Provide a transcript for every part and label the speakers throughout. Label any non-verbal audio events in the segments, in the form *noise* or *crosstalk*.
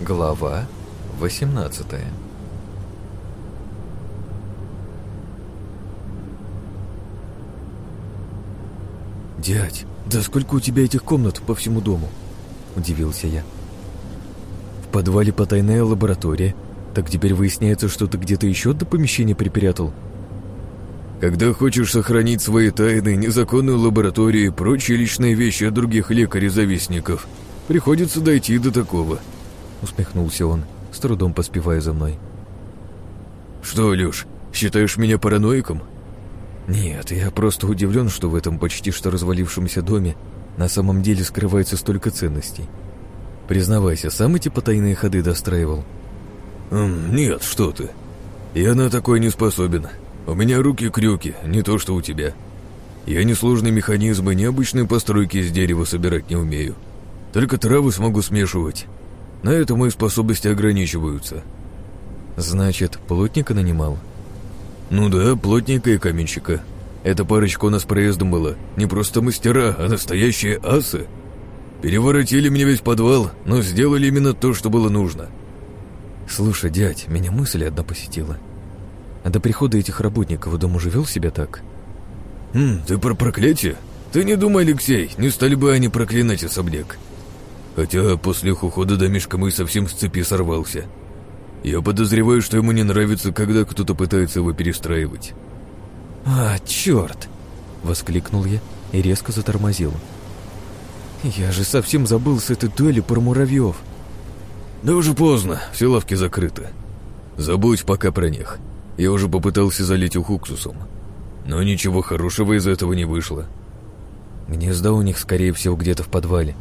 Speaker 1: Глава 18
Speaker 2: «Дядь, да сколько у тебя этих комнат по всему дому?» – удивился я. «В подвале потайная лаборатория. Так теперь выясняется, что ты где-то еще до помещения припрятал?»
Speaker 3: Когда хочешь сохранить свои тайны, незаконную лабораторию и прочие личные вещи от других лекарей-завистников, приходится дойти до такого.
Speaker 2: Усмехнулся он, с трудом поспевая за мной.
Speaker 3: Что, Лёш, считаешь меня параноиком?
Speaker 2: Нет, я просто удивлен, что в этом почти что развалившемся доме на самом деле скрывается столько ценностей. Признавайся, сам эти потайные ходы достраивал?
Speaker 3: Нет, что ты. Я на такое не способен. У меня руки-крюки, не то что у тебя. Я несложные механизмы, необычные постройки из дерева собирать не умею. Только травы смогу смешивать. На этом мои способности ограничиваются.
Speaker 2: Значит, плотника нанимал?
Speaker 3: Ну да, плотника и каменщика. Эта парочка у нас проездом была. Не просто мастера, а настоящие асы. Переворотили мне весь подвал, но сделали именно то, что было нужно.
Speaker 2: Слушай, дядь, меня мысль одна посетила. А до прихода этих работников дом уже вел себя так?
Speaker 3: «Хм, ты про проклятие? Ты не думай, Алексей, не стали бы они проклинать особняк. Хотя после их ухода домишка мой совсем с цепи сорвался. Я подозреваю, что ему не нравится, когда кто-то пытается его перестраивать».
Speaker 2: «А, черт!» — воскликнул я и резко затормозил. «Я же совсем забыл с этой дуэли про муравьев».
Speaker 3: «Да уже поздно, все лавки закрыты. Забудь пока про них. Я уже попытался залить их уксусом, но ничего хорошего из этого не вышло.
Speaker 2: Гнездо у них, скорее всего, где-то в подвале.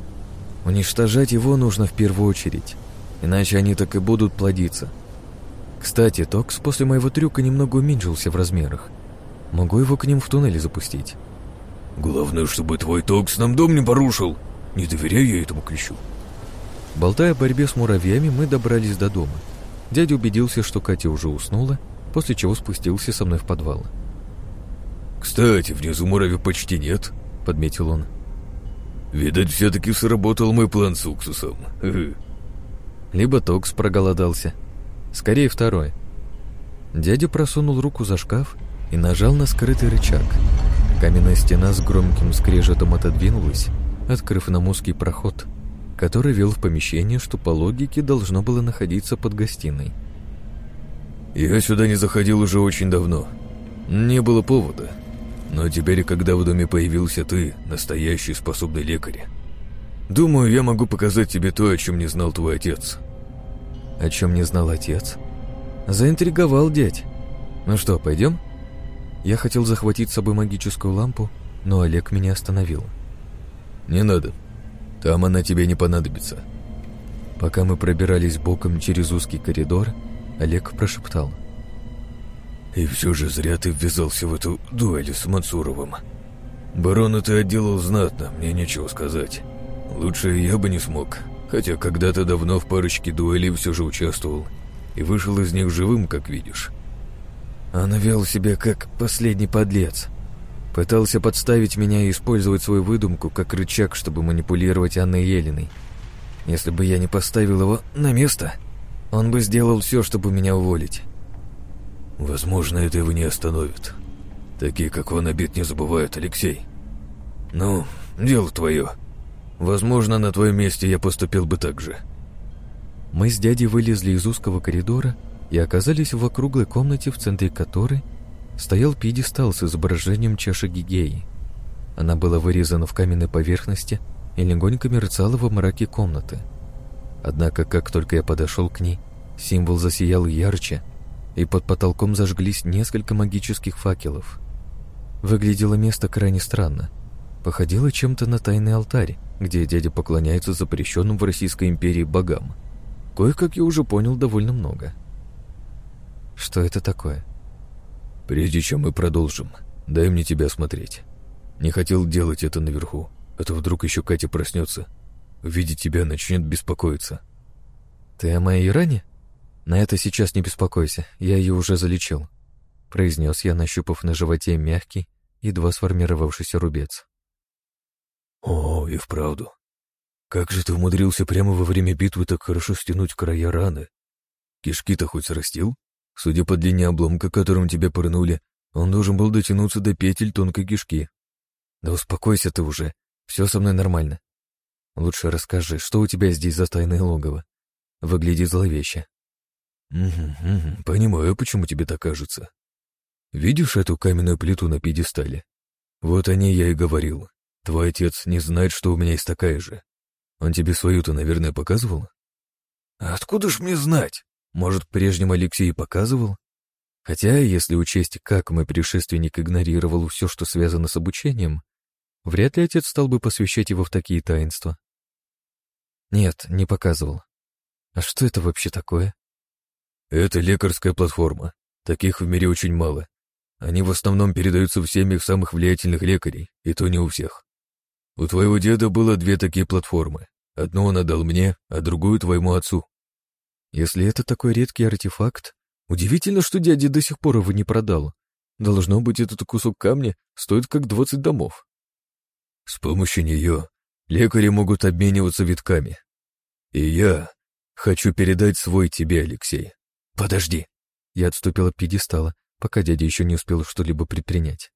Speaker 2: Уничтожать его нужно в первую очередь, иначе они так и будут плодиться. Кстати, Токс после моего трюка немного уменьшился в размерах. Могу его к ним в туннеле запустить.
Speaker 3: Главное, чтобы твой Токс нам дом не порушил. Не доверяй я этому клещу.
Speaker 2: Болтая о борьбе с муравьями, мы добрались до дома. Дядя убедился, что Катя уже уснула, после чего спустился со мной в подвал.
Speaker 3: «Кстати, внизу муравьев почти нет», — подметил он. «Видать, все-таки сработал мой план с уксусом».
Speaker 2: Либо Токс проголодался. Скорее, второй. Дядя просунул руку за шкаф и нажал на скрытый рычаг. Каменная стена с громким скрежетом отодвинулась, открыв нам узкий проход, который вел в помещение, что по логике должно было находиться под гостиной.
Speaker 3: Я сюда не заходил уже очень давно. Не было повода. Но теперь, когда в доме появился ты, настоящий способный лекарь, думаю, я могу показать тебе то, о чем не знал твой отец.
Speaker 2: О чем не знал отец? Заинтриговал дядь. Ну что, пойдем? Я хотел захватить с собой магическую лампу, но Олег меня остановил.
Speaker 3: Не надо. Там она тебе не понадобится.
Speaker 2: Пока мы пробирались боком через узкий коридор, Олег прошептал.
Speaker 3: «И все же зря ты ввязался в эту дуэль с Мансуровым. Барона ты отделал знатно, мне нечего сказать. Лучше я бы не смог, хотя когда-то давно в парочке дуэлей все же участвовал и вышел из них живым, как видишь».
Speaker 2: Он вел себя как последний подлец. Пытался подставить меня и использовать свою выдумку как рычаг, чтобы манипулировать Анной Елиной. Если бы я не поставил его на место, он бы сделал все, чтобы меня уволить.
Speaker 3: Возможно, это его не остановит. Такие, как он, обид не забывают, Алексей. Ну, дело твое. Возможно, на твоем месте я поступил бы так же.
Speaker 2: Мы с дядей вылезли из узкого коридора и оказались в округлой комнате, в центре которой стоял пьедестал с изображением чаши Гигеи. Она была вырезана в каменной поверхности и легонько мерцала во мраке комнаты. Однако, как только я подошел к ней, символ засиял ярче, и под потолком зажглись несколько магических факелов. Выглядело место крайне странно. Походило чем-то на тайный алтарь, где дядя поклоняется запрещенным в Российской империи богам. Кое-как я уже понял довольно много. Что это такое?
Speaker 3: Прежде чем мы продолжим, дай мне тебя осмотреть. Не хотел делать это наверху, а то вдруг еще Катя проснется Видеть тебя начнет беспокоиться.
Speaker 2: Ты о моей ране? На это сейчас не беспокойся, я ее уже залечил. Произнес я, нащупав на животе мягкий, едва сформировавшийся рубец.
Speaker 3: О, и вправду. как же ты умудрился прямо во время битвы так хорошо стянуть края раны? Кишки-то хоть срастил? Судя по длине обломка, которым тебя пырнули, он должен был дотянуться до петель тонкой кишки.
Speaker 2: Да успокойся ты уже, все со мной нормально. Лучше расскажи, что у тебя здесь за тайное логово? Выглядит зловеще.
Speaker 3: Угу, понимаю, почему тебе так кажется. Видишь эту каменную плиту на пьедестале? Вот о ней я и говорил. Твой отец не знает, что у меня есть такая же. Он тебе свою-то, наверное, показывал?
Speaker 2: Откуда ж мне знать? Может, прежним Алексей показывал? Хотя, если учесть, как мой предшественник игнорировал все, что связано с обучением, вряд ли отец стал бы посвящать его в такие таинства. Нет, не показывал. А что это вообще такое?
Speaker 3: Это лекарская платформа. Таких в мире очень мало. Они в основном передаются в семьях самых влиятельных лекарей, и то не у всех. У твоего деда было две такие платформы. Одну он отдал мне, а другую твоему отцу.
Speaker 2: Если это такой редкий артефакт, удивительно, что дядя до сих пор его не продал. Должно быть, этот кусок камня стоит как двадцать домов.
Speaker 3: С помощью нее лекари могут обмениваться витками. И я хочу передать свой тебе, Алексей.
Speaker 2: Подожди. Я отступила от пьедестала, пока дядя еще не успел что-либо предпринять.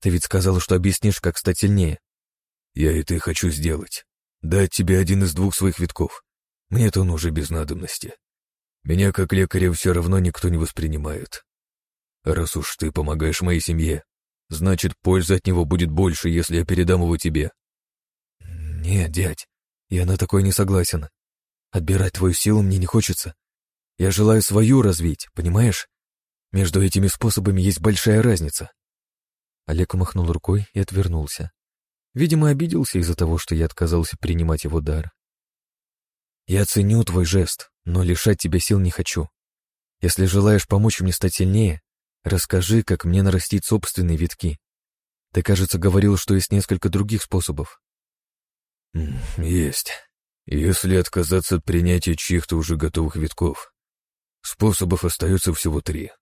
Speaker 2: Ты ведь сказал, что объяснишь, как стать сильнее.
Speaker 3: Я это и хочу сделать. Дать тебе один из двух своих витков. Мне-то он уже без надобности. Меня как лекаря все равно никто не воспринимает. Раз уж ты помогаешь моей семье, значит, польза от него будет больше, если я передам его тебе.
Speaker 2: Нет, дядь, я на такое не согласен. Отбирать твою силу мне не хочется. Я желаю свою развить, понимаешь? Между этими способами есть большая разница. Олег махнул рукой и отвернулся. Видимо, обиделся из-за того, что я отказался принимать его дар. Я ценю твой жест, но лишать тебя сил не хочу. Если желаешь помочь мне стать сильнее, расскажи, как мне нарастить собственные витки. Ты, кажется, говорил, что есть несколько других способов.
Speaker 3: Есть. Если отказаться от принятия чьих-то уже готовых витков. Способов остается всего три.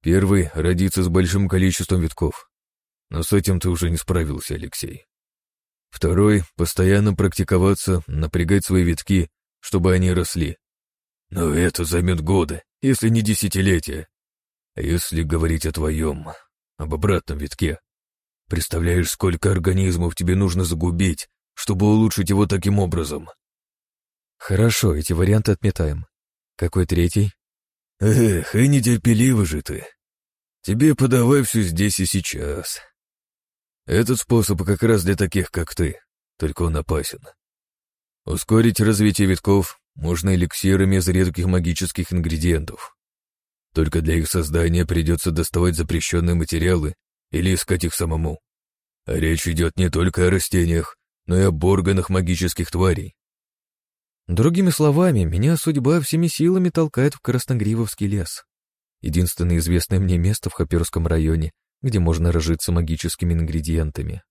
Speaker 3: Первый — родиться с большим количеством витков. Но с этим ты уже не справился, Алексей. Второй — постоянно практиковаться, напрягать свои витки чтобы они росли. Но это займет годы, если не десятилетия. А если говорить о твоем, об обратном витке, представляешь, сколько организмов тебе нужно загубить, чтобы улучшить его таким образом?
Speaker 2: Хорошо, эти варианты отметаем. Какой третий?
Speaker 3: Эх, и нетерпеливый же ты. Тебе подавай все здесь и сейчас. Этот способ как раз для таких, как ты, только он опасен. Ускорить развитие витков можно эликсирами из редких магических ингредиентов. Только для их создания придется доставать запрещенные материалы или искать их самому. А речь идет не только о растениях, но и об органах магических тварей.
Speaker 2: Другими словами, меня судьба всеми силами толкает в Красногривовский лес. Единственное известное мне место в Хаперском районе, где можно разжиться магическими ингредиентами.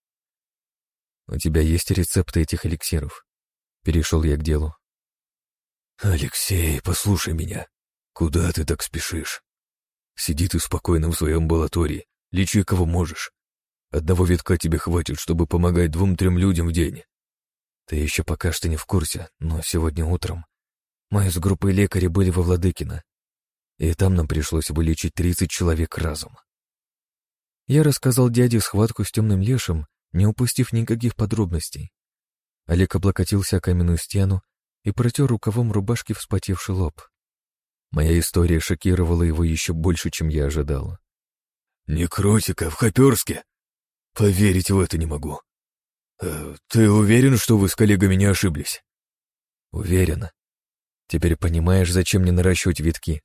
Speaker 2: У тебя есть рецепты этих эликсиров? Перешел я к делу.
Speaker 3: «Алексей, послушай меня. Куда ты так спешишь? Сиди ты спокойно в своей амбулатории, лечи кого можешь. Одного витка тебе хватит, чтобы помогать двум-трем людям в день».
Speaker 2: «Ты еще пока что не в курсе, но сегодня утром мы с группой лекарей были во Владыкино, и там нам пришлось вылечить 30 человек разом». Я рассказал дяде схватку с темным лешим, не упустив никаких подробностей. Олег облокотился о каменную стену и протер рукавом рубашки вспотевший лоб. Моя история шокировала его еще больше, чем я ожидал.
Speaker 3: «Некротика в Хоперске? Поверить в это не могу. Э, ты уверен, что вы с коллегами не ошиблись?»
Speaker 2: «Уверен. Теперь понимаешь, зачем мне наращивать витки?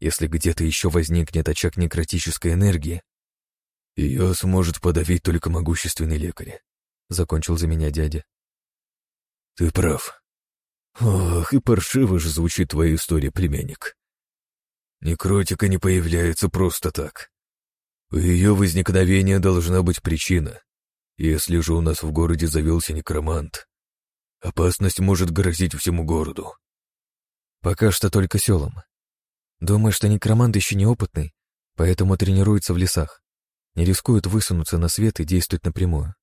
Speaker 2: Если где-то еще возникнет очаг некротической энергии...»
Speaker 3: «Ее сможет подавить только могущественный лекарь», —
Speaker 2: закончил за меня дядя.
Speaker 3: Ты прав. Ох, и паршиво же звучит твоя история, племянник. Некротика не появляется просто так. У ее возникновения должна быть причина. Если же у нас в городе завелся некромант, опасность может грозить всему городу.
Speaker 2: Пока что только селом. Думаю, что некромант еще неопытный, поэтому тренируется в лесах. Не рискует высунуться на свет и действовать напрямую.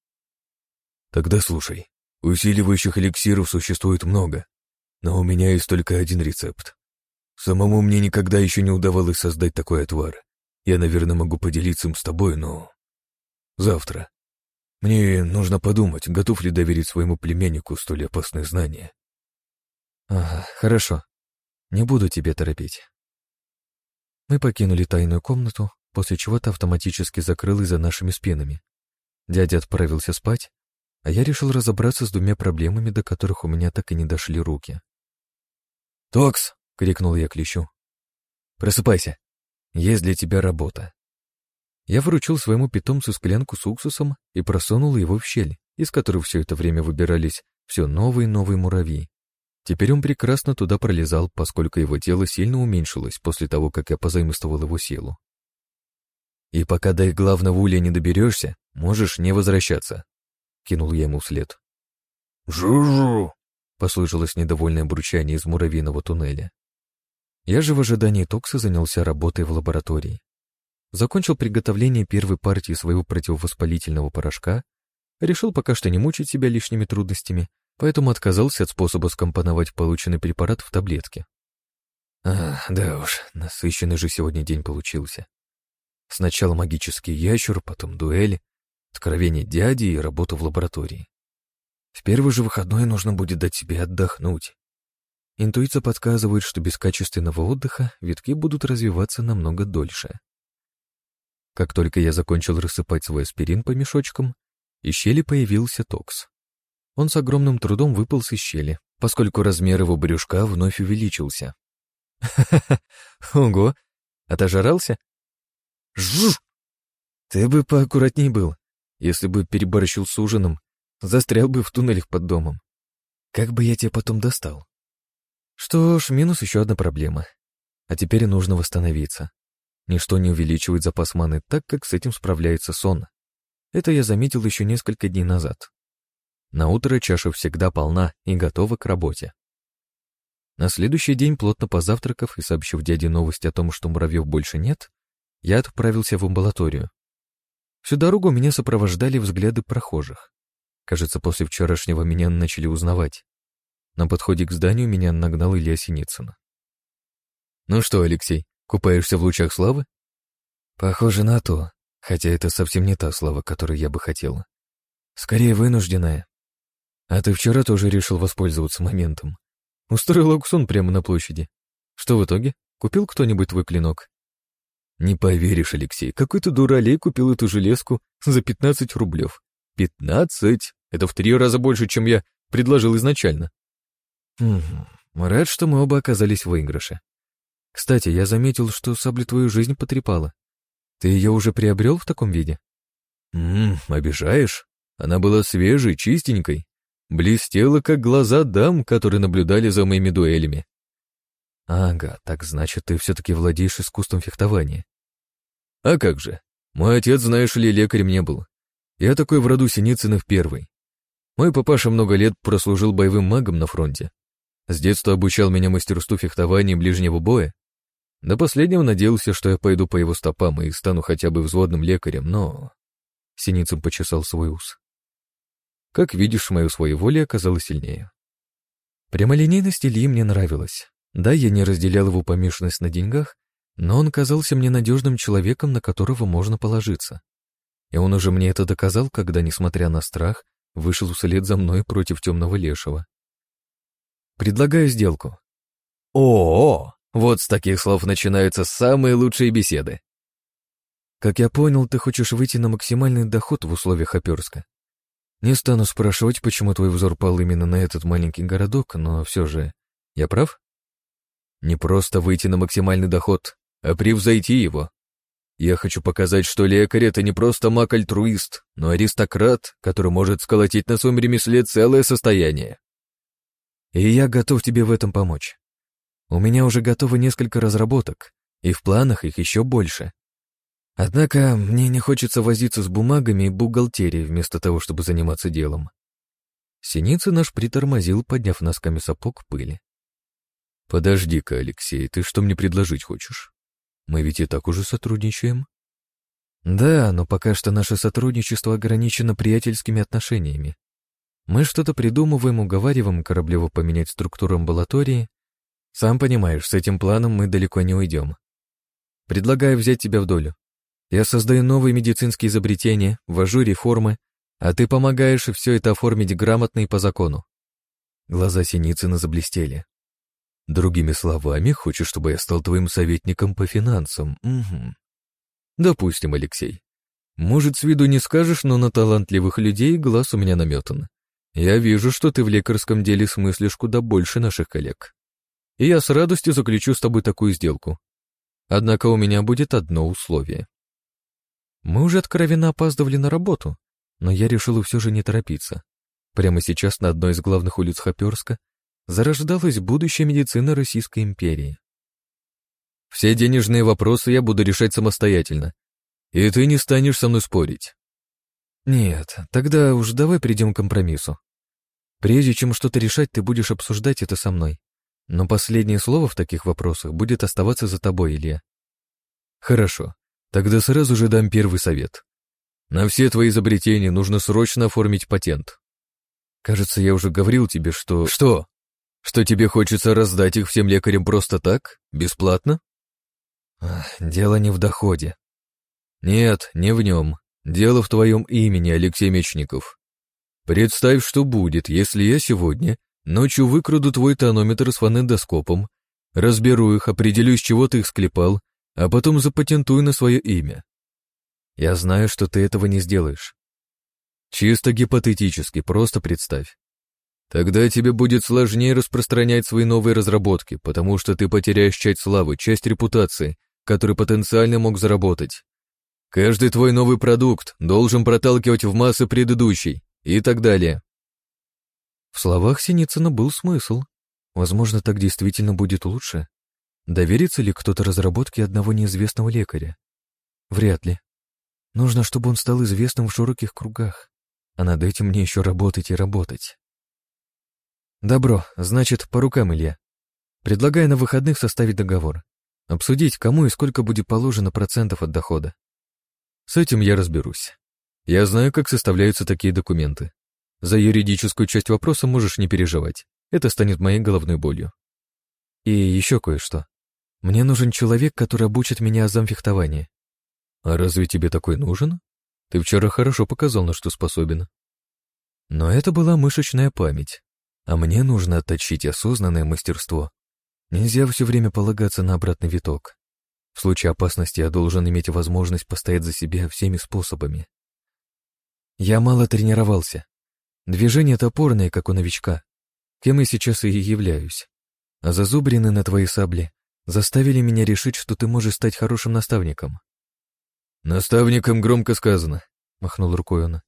Speaker 3: Тогда слушай. Усиливающих эликсиров существует много, но у меня есть только один рецепт. Самому мне никогда еще не удавалось создать такой отвар. Я, наверное, могу поделиться им с тобой, но... Завтра. Мне нужно подумать, готов ли доверить своему племяннику столь опасные знания.
Speaker 2: Ага, хорошо. Не буду тебе торопить. Мы покинули тайную комнату, после чего то автоматически закрылась за нашими спинами. Дядя отправился спать, а я решил разобраться с двумя проблемами, до которых у меня так и не дошли руки. «Токс!» — крикнул я клещу. «Просыпайся! Есть для тебя работа!» Я вручил своему питомцу склянку с уксусом и просунул его в щель, из которой все это время выбирались все новые и новые муравьи. Теперь он прекрасно туда пролезал, поскольку его тело сильно уменьшилось после того, как я позаимствовал его силу. «И пока до их главного улья не доберешься, можешь не возвращаться», — кинул я ему вслед.
Speaker 3: «Жу-жу!»
Speaker 2: — послышалось недовольное бурчание из муравьиного туннеля. Я же в ожидании Токса занялся работой в лаборатории. Закончил приготовление первой партии своего противовоспалительного порошка, решил пока что не мучить себя лишними трудностями поэтому отказался от способа скомпоновать полученный препарат в таблетке. А, да уж, насыщенный же сегодня день получился. Сначала магический ящер, потом дуэль, откровение дяди и работа в лаборатории. В первый же выходной нужно будет дать себе отдохнуть. Интуиция подсказывает, что без качественного отдыха витки будут развиваться намного дольше. Как только я закончил рассыпать свой аспирин по мешочкам, из щели появился токс. Он с огромным трудом выполз из щели, поскольку размер его брюшка вновь увеличился. «Ха-ха-ха! *laughs* Ого! Отожрался?» «Жжж! Ты бы поаккуратней был, если бы переборщил с ужином, застрял бы в туннелях под домом. Как бы я тебя потом достал?» Что ж, минус еще одна проблема. А теперь нужно восстановиться. Ничто не увеличивает запас маны так, как с этим справляется сон. Это я заметил еще несколько дней назад. На утро чаша всегда полна и готова к работе. На следующий день, плотно позавтракав и сообщив дяде новость о том, что муравьев больше нет, я отправился в амбулаторию. Всю дорогу меня сопровождали взгляды прохожих. Кажется, после вчерашнего меня начали узнавать. На подходе к зданию меня нагнал Илья Синицын. «Ну что, Алексей, купаешься в лучах славы?» «Похоже на то, хотя это совсем не та слава, которую я бы хотела. Скорее, вынужденная. А ты вчера тоже решил воспользоваться моментом. Устроил аукцион прямо на площади. Что в итоге? Купил кто-нибудь твой клинок? Не поверишь, Алексей, какой-то дуралей купил эту железку за 15 рублев. 15? Это в три раза больше, чем я предложил изначально. Угу. Рад, что мы оба оказались в выигрыше. Кстати, я заметил, что сабля твою жизнь потрепала. Ты ее уже приобрел в таком виде? Ммм, обижаешь? Она была свежей, чистенькой, блестела, как глаза дам, которые наблюдали за моими дуэлями. Ага, так значит, ты все-таки владеешь искусством фехтования. А как же? Мой отец, знаешь ли, лекарем не был. Я такой в роду Синицынов первый. Мой папаша много лет прослужил боевым магом на фронте. С детства обучал меня мастерству фехтования и ближнего боя. До последнего надеялся, что я пойду по его стопам и стану хотя бы взводным лекарем, но... Синицын почесал свой ус. Как видишь, мое своеволие оказалось сильнее. Прямолинейность Ильи мне нравилась. Да, я не разделял его помешанность на деньгах, но он казался мне надежным человеком, на которого можно положиться. И он уже мне это доказал, когда, несмотря на страх, вышел вслед за мной против темного лешего. Предлагаю сделку. О, -о, -о вот с таких слов начинаются самые лучшие беседы. Как я понял, ты хочешь выйти на максимальный доход в условиях Оперска. Не стану спрашивать, почему твой взор пал именно на этот маленький городок, но все же... Я прав? Не просто выйти на максимальный доход, а превзойти его. Я хочу показать, что лекарь — это не просто маг-альтруист, но аристократ, который может сколотить на своем ремесле целое состояние. И я готов тебе в этом помочь. У меня уже готовы несколько разработок, и в планах их еще больше. Однако мне не хочется возиться с бумагами и бухгалтерией вместо того, чтобы заниматься делом. Синица наш притормозил, подняв носками сапог пыли. «Подожди-ка, Алексей, ты что мне предложить хочешь? Мы ведь и так уже сотрудничаем?» «Да, но пока что наше сотрудничество ограничено приятельскими отношениями. Мы что-то придумываем, уговариваем Кораблева поменять структуру амбулатории. Сам понимаешь, с этим планом мы далеко не уйдем. Предлагаю взять тебя в долю. Я создаю новые медицинские изобретения, ввожу реформы, а ты помогаешь все это оформить грамотно и по закону. Глаза Синицына заблестели. Другими словами, хочешь, чтобы я стал твоим советником по финансам? Угу. Допустим, Алексей. Может, с виду не скажешь, но на талантливых людей глаз у меня наметан. Я вижу, что ты в лекарском деле смыслишь куда больше наших коллег. И я с радостью заключу с тобой такую сделку. Однако у меня будет одно условие. Мы уже откровенно опаздывали на работу, но я решил все же не торопиться. Прямо сейчас на одной из главных улиц Хоперска зарождалась будущая медицина Российской империи. Все денежные вопросы я буду решать самостоятельно, и ты не станешь со мной спорить. Нет, тогда уж давай придем к компромиссу. Прежде чем что-то решать, ты будешь обсуждать это со мной. Но последнее слово в таких вопросах будет оставаться за тобой, Илья. Хорошо, тогда сразу же дам первый совет. На все твои изобретения нужно срочно оформить патент. Кажется, я уже говорил тебе, что... Что? Что тебе хочется раздать их всем лекарям просто так? Бесплатно? Дело не в доходе. Нет, не в нем. Дело в твоем имени, Алексей Мечников. Представь, что будет, если я сегодня Ночью выкраду твой тонометр с фонендоскопом, разберу их, определю, из чего ты их склепал, а потом запатентую на свое имя. Я знаю, что ты этого не сделаешь. Чисто гипотетически, просто представь. Тогда тебе будет сложнее распространять свои новые разработки, потому что ты потеряешь часть славы, часть репутации, которую потенциально мог заработать. Каждый твой новый продукт должен проталкивать в массы предыдущий и так далее. В словах Синицына был смысл. Возможно, так действительно будет лучше. Доверится ли кто-то разработке одного неизвестного лекаря? Вряд ли. Нужно, чтобы он стал известным в широких кругах. А над этим мне еще работать и работать. Добро, значит, по рукам, Илья. Предлагаю на выходных составить договор. Обсудить, кому и сколько будет положено процентов от дохода. С этим я разберусь. Я знаю, как составляются такие документы. За юридическую часть вопроса можешь не переживать. Это станет моей головной болью. И еще кое-что. Мне нужен человек, который обучит меня азам фехтования. А разве тебе такой нужен? Ты вчера хорошо показал, на что способен. Но это была мышечная память. А мне нужно отточить осознанное мастерство. Нельзя все время полагаться на обратный виток. В случае опасности я должен иметь возможность постоять за себя всеми способами. Я мало тренировался, Движения топорные, как у новичка, кем я сейчас и являюсь. А зазубрины на твоей сабле заставили меня решить, что ты можешь стать хорошим наставником. «Наставником громко сказано», — махнул рукой он.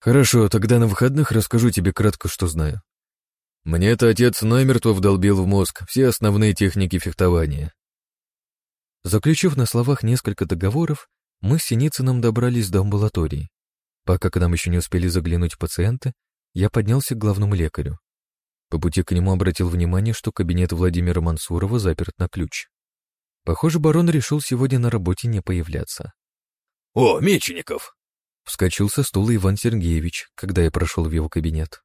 Speaker 2: «Хорошо, тогда на выходных расскажу тебе кратко, что знаю. Мне-то отец намертво вдолбил в мозг все основные техники фехтования». Заключив на словах несколько договоров, мы с Синицыным добрались до амбулатории. Пока к нам еще не успели заглянуть пациенты, я поднялся к главному лекарю. По пути к нему обратил внимание, что кабинет Владимира Мансурова заперт на ключ. Похоже, барон решил сегодня на работе не появляться.
Speaker 3: «О, Мечников!»
Speaker 2: Вскочил со стула Иван Сергеевич, когда я прошел в его кабинет.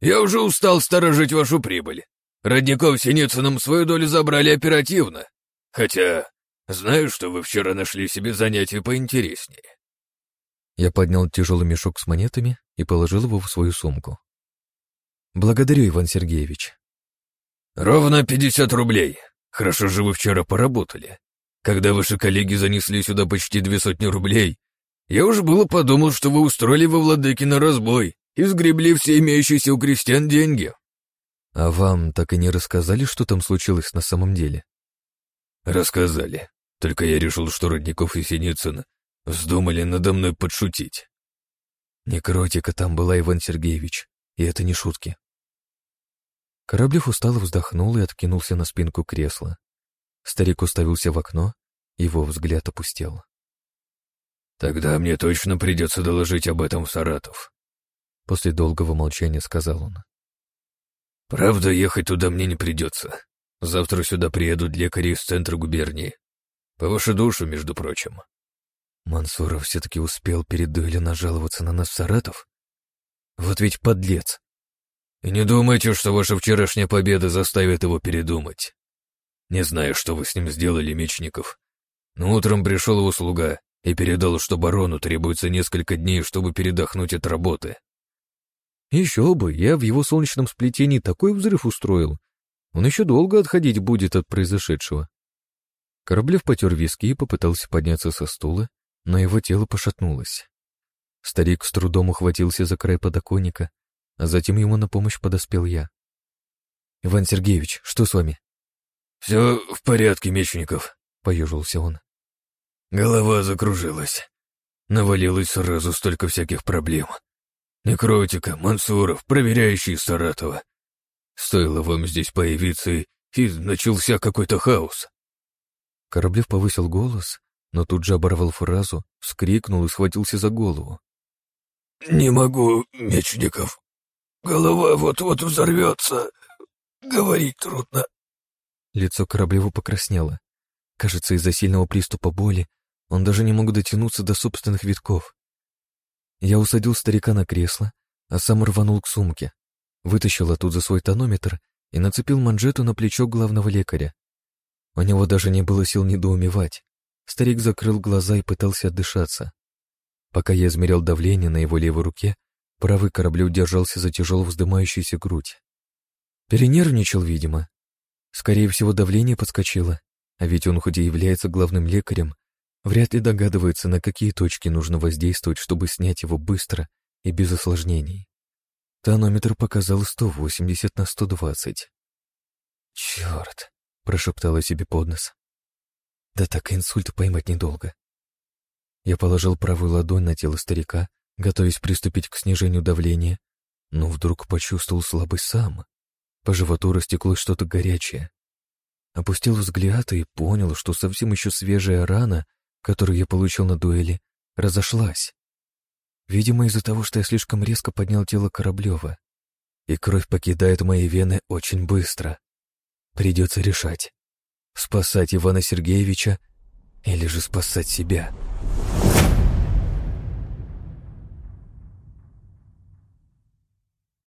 Speaker 3: «Я уже устал сторожить вашу прибыль. Родников с Синицыным свою долю забрали оперативно. Хотя, знаю, что вы вчера нашли себе занятие поинтереснее.
Speaker 2: Я поднял тяжелый мешок с монетами и положил его в свою сумку. «Благодарю, Иван Сергеевич».
Speaker 3: «Ровно пятьдесят рублей. Хорошо же вы вчера поработали. Когда ваши коллеги занесли сюда почти две сотни рублей, я уже было подумал, что вы устроили во владыки на разбой и сгребли все имеющиеся у крестьян деньги».
Speaker 2: «А вам так и не рассказали, что там случилось на самом деле?»
Speaker 3: «Рассказали. Только я решил, что Родников и Синицын Вздумали надо мной подшутить.
Speaker 2: Некротика там была, Иван Сергеевич, и это не шутки. Кораблев устало вздохнул и откинулся на спинку кресла. Старик уставился в окно, его взгляд опустел.
Speaker 3: «Тогда мне точно придется доложить об этом в Саратов», — после долгого молчания сказал он. «Правда, ехать туда мне не придется. Завтра сюда приедут лекари из центра губернии. По вашу душу, между прочим.
Speaker 2: Мансуров все-таки успел перед дуэлью нажаловаться на нас в Саратов? Вот ведь подлец.
Speaker 3: И не думайте, что ваша вчерашняя победа заставит его передумать. Не знаю, что вы с ним сделали, Мечников. Но утром пришел его слуга и передал, что барону требуется несколько дней, чтобы передохнуть от работы.
Speaker 2: Еще бы, я в его солнечном сплетении такой взрыв устроил. Он еще долго отходить будет от произошедшего. Кораблев потер виски и попытался подняться со стула, но его тело пошатнулось. Старик с трудом ухватился за край подоконника, а затем ему на помощь подоспел я. «Иван Сергеевич, что с вами?»
Speaker 3: «Все в порядке, Мечников», —
Speaker 2: поежился он.
Speaker 3: «Голова закружилась. Навалилось сразу столько всяких проблем. Некротика, Мансуров, проверяющий Саратова. Стоило вам здесь появиться, и, и начался какой-то хаос».
Speaker 2: Кораблев повысил голос, но тут же оборвал фразу, вскрикнул и схватился за голову.
Speaker 3: «Не могу, Мечников. Голова вот-вот взорвется. Говорить трудно».
Speaker 2: Лицо Кораблеву покраснело. Кажется, из-за сильного приступа боли он даже не мог дотянуться до собственных витков. Я усадил старика на кресло, а сам рванул к сумке, вытащил оттуда свой тонометр и нацепил манжету на плечо главного лекаря. У него даже не было сил недоумевать. Старик закрыл глаза и пытался отдышаться. Пока я измерял давление на его левой руке, правый корабль удержался за тяжело вздымающуюся грудь. Перенервничал, видимо. Скорее всего, давление подскочило, а ведь он хоть и является главным лекарем, вряд ли догадывается, на какие точки нужно воздействовать, чтобы снять его быстро и без осложнений. Тонометр показал 180 на 120. «Черт!» — прошептала себе под нос. «Да так инсульт поймать недолго». Я положил правую ладонь на тело старика, готовясь приступить к снижению давления, но вдруг почувствовал слабость сам. По животу растеклось что-то горячее. Опустил взгляд и понял, что совсем еще свежая рана, которую я получил на дуэли, разошлась. Видимо, из-за того, что я слишком резко поднял тело Кораблева. И кровь покидает мои вены очень быстро. Придется решать, спасать Ивана Сергеевича или же спасать себя.